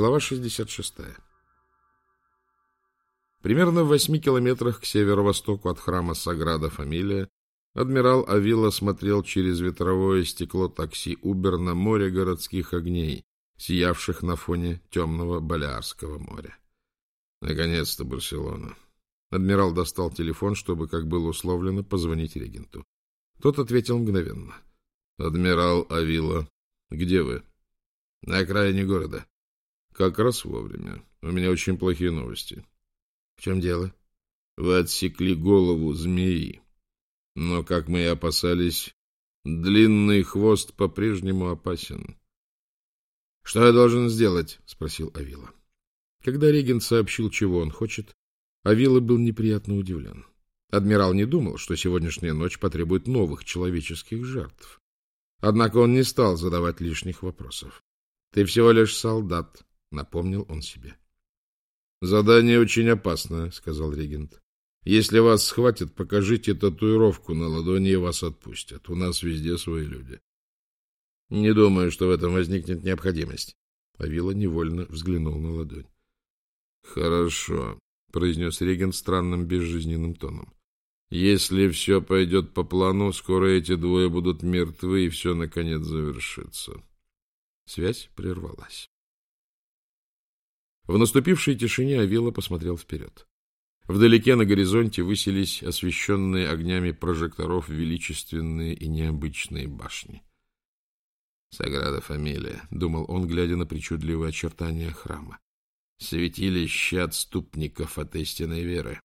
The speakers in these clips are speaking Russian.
Глава 66. Примерно в восьми километрах к северо-востоку от храма Саграда Фамилия адмирал Авила смотрел через ветровое стекло такси Убер на море городских огней, сиявших на фоне темного Балиарского моря. Наконец-то Барселона. Адмирал достал телефон, чтобы, как было условлено, позвонить регенту. Тот ответил мгновенно. — Адмирал Авила, где вы? — На окраине города. Как раз вовремя. У меня очень плохие новости. В чем дело? Вы отсекли голову змеи. Но, как мы и опасались, длинный хвост по-прежнему опасен. Что я должен сделать? спросил Авила. Когда регент сообщил, чего он хочет, Авила был неприятно удивлен. Адмирал не думал, что сегодняшняя ночь потребует новых человеческих жертв. Однако он не стал задавать лишних вопросов. — Ты всего лишь солдат, — напомнил он себе. — Задание очень опасное, — сказал регент. — Если вас схватят, покажите татуировку на ладони, и вас отпустят. У нас везде свои люди. — Не думаю, что в этом возникнет необходимость. Авила невольно взглянул на ладонь. — Хорошо, — произнес регент странным безжизненным тоном. — Если все пойдет по плану, скоро эти двое будут мертвы, и все, наконец, завершится. Связь прервалась. В наступившей тишине Авила посмотрел вперед. Вдалеке на горизонте высились освещенные огнями прожекторов величественные и необычные башни. «Саграда Фамилия», — думал он, глядя на причудливые очертания храма. «Святилище отступников от истинной веры».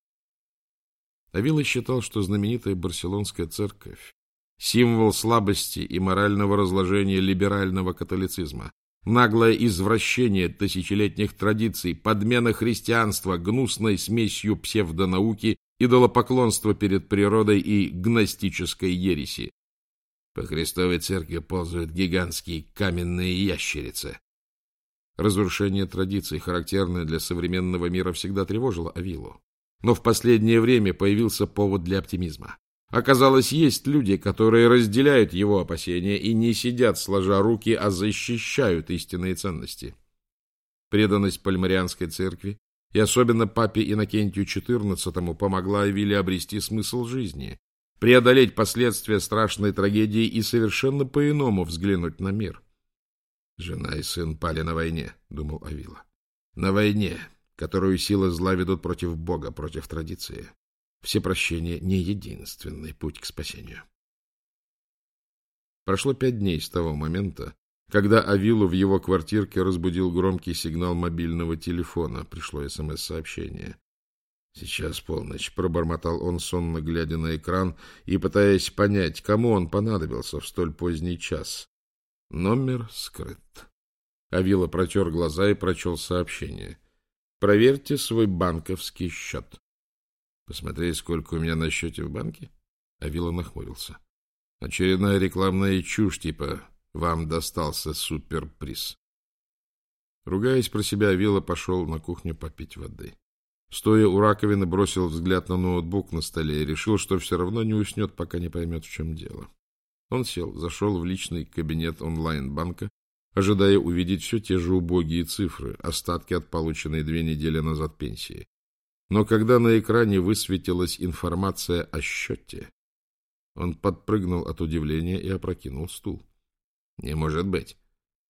Авила считал, что знаменитая Барселонская церковь — символ слабости и морального разложения либерального католицизма, Наглое извращение тысячелетних традиций, подмена христианства гнусной смесью псевдонауки, идолопоклонства перед природой и гностической ереси. По Христовой церкви ползают гигантские каменные ящерицы. Разрушение традиций, характерное для современного мира, всегда тревожило Авилу. Но в последнее время появился повод для оптимизма. Оказалось, есть люди, которые разделяют его опасения и не сидят сложа руки, а защищают истинные ценности. Преданность Пальмарианской церкви и особенно папе Иннокентию XIV помогла Авиле обрести смысл жизни, преодолеть последствия страшной трагедии и совершенно по-иному взглянуть на мир. «Жена и сын пали на войне», — думал Авила. «На войне, которую силы зла ведут против Бога, против традиции. Всепрощение не единственный путь к спасению. Прошло пять дней с того момента, когда Авилу в его квартирке разбудил громкий сигнал мобильного телефона. Пришло СМС-сообщение. Сейчас полночь, пробормотал он, сонно глядя на экран и пытаясь понять, кому он понадобился в столь поздний час. Номер скрыт. Авила протер глаза и прочел сообщение. Проверьте свой банковский счет. Посмотреть, сколько у меня на счете в банке? Авила нахмурился. Очередная рекламная чушь, типа «Вам достался суперприз». Ругаясь про себя, Авила пошел на кухню попить воды. Стоя у раковины, бросил взгляд на ноутбук на столе и решил, что все равно не уснет, пока не поймет, в чем дело. Он сел, зашел в личный кабинет онлайн-банка, ожидая увидеть все те же убогие цифры, остатки от полученной две недели назад пенсии. Но когда на экране высветилась информация о счете, он подпрыгнул от удивления и опрокинул стул. — Не может быть!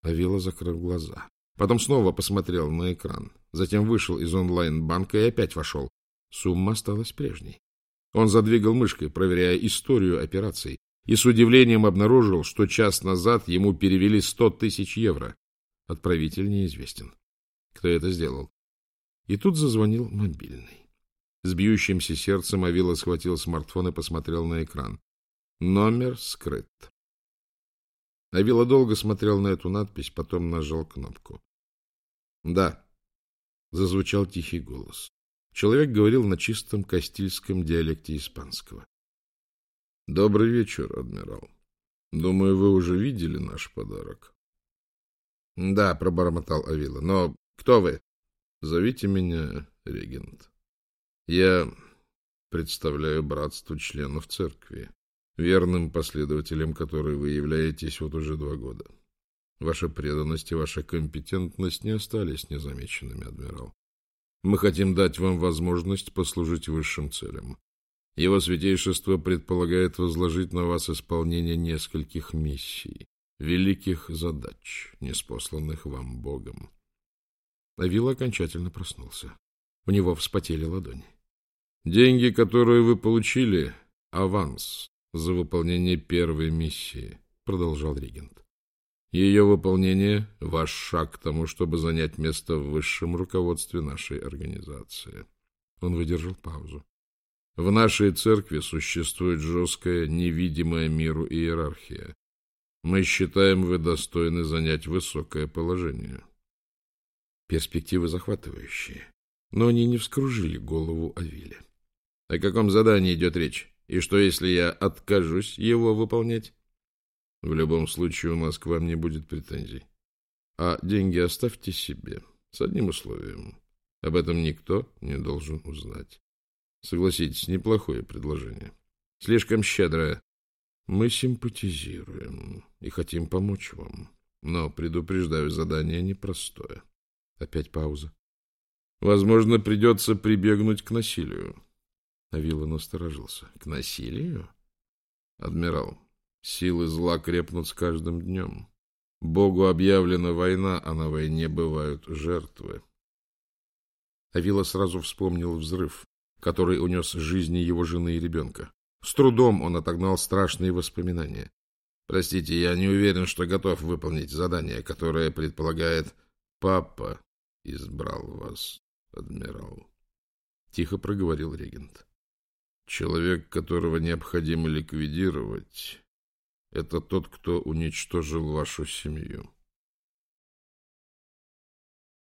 Авила закрыл глаза. Потом снова посмотрел на экран. Затем вышел из онлайн-банка и опять вошел. Сумма осталась прежней. Он задвигал мышкой, проверяя историю операций, и с удивлением обнаружил, что час назад ему перевели сто тысяч евро. Отправитель неизвестен. Кто это сделал? И тут зазвонил мобильный. С бьющимся сердцем Авила схватил смартфон и посмотрел на экран. Номер скрыт. Авила долго смотрел на эту надпись, потом нажал кнопку. «Да», — зазвучал тихий голос. Человек говорил на чистом кастильском диалекте испанского. «Добрый вечер, адмирал. Думаю, вы уже видели наш подарок». «Да», — пробормотал Авила. «Но кто вы?» Зовите меня регент. Я представляю братство членов церкви, верным последователем которой вы являетесь вот уже два года. Ваша преданность и ваша компетентность не остались незамеченными, адмирал. Мы хотим дать вам возможность послужить высшим целям. Его святейшество предполагает возложить на вас исполнение нескольких миссий, великих задач, неспосланных вам Богом. Авил окончательно проснулся. У него вспотели ладони. Деньги, которые вы получили, аванс за выполнение первой миссии, продолжал регент. Ее выполнение — ваш шаг к тому, чтобы занять место в высшем руководстве нашей организации. Он выдержал паузу. В нашей церкви существует жесткая, невидимая миру иерархия. Мы считаем, вы достойны занять высокое положение. Перспективы захватывающие, но они не вскружили голову Авиле. О каком задании идет речь? И что, если я откажусь его выполнять? В любом случае у нас к вам не будет претензий. А деньги оставьте себе, с одним условием. Об этом никто не должен узнать. Согласитесь, неплохое предложение. Слишком щедрое. Мы симпатизируем и хотим помочь вам. Но, предупреждаю, задание непростое. Опять пауза. Возможно, придется прибегнуть к насилию. Авилла насторожился. К насилию? Адмирал, силы зла крепнут с каждым днем. Богу объявлена война, а на войне бывают жертвы. Авилла сразу вспомнил взрыв, который унес жизни его жены и ребенка. С трудом он отогнал страшные воспоминания. Простите, я не уверен, что готов выполнить задание, которое предполагает папа избрал вас, адмирал. Тихо проговорил регент. Человек, которого необходимо ликвидировать, это тот, кто уничтожил вашу семью.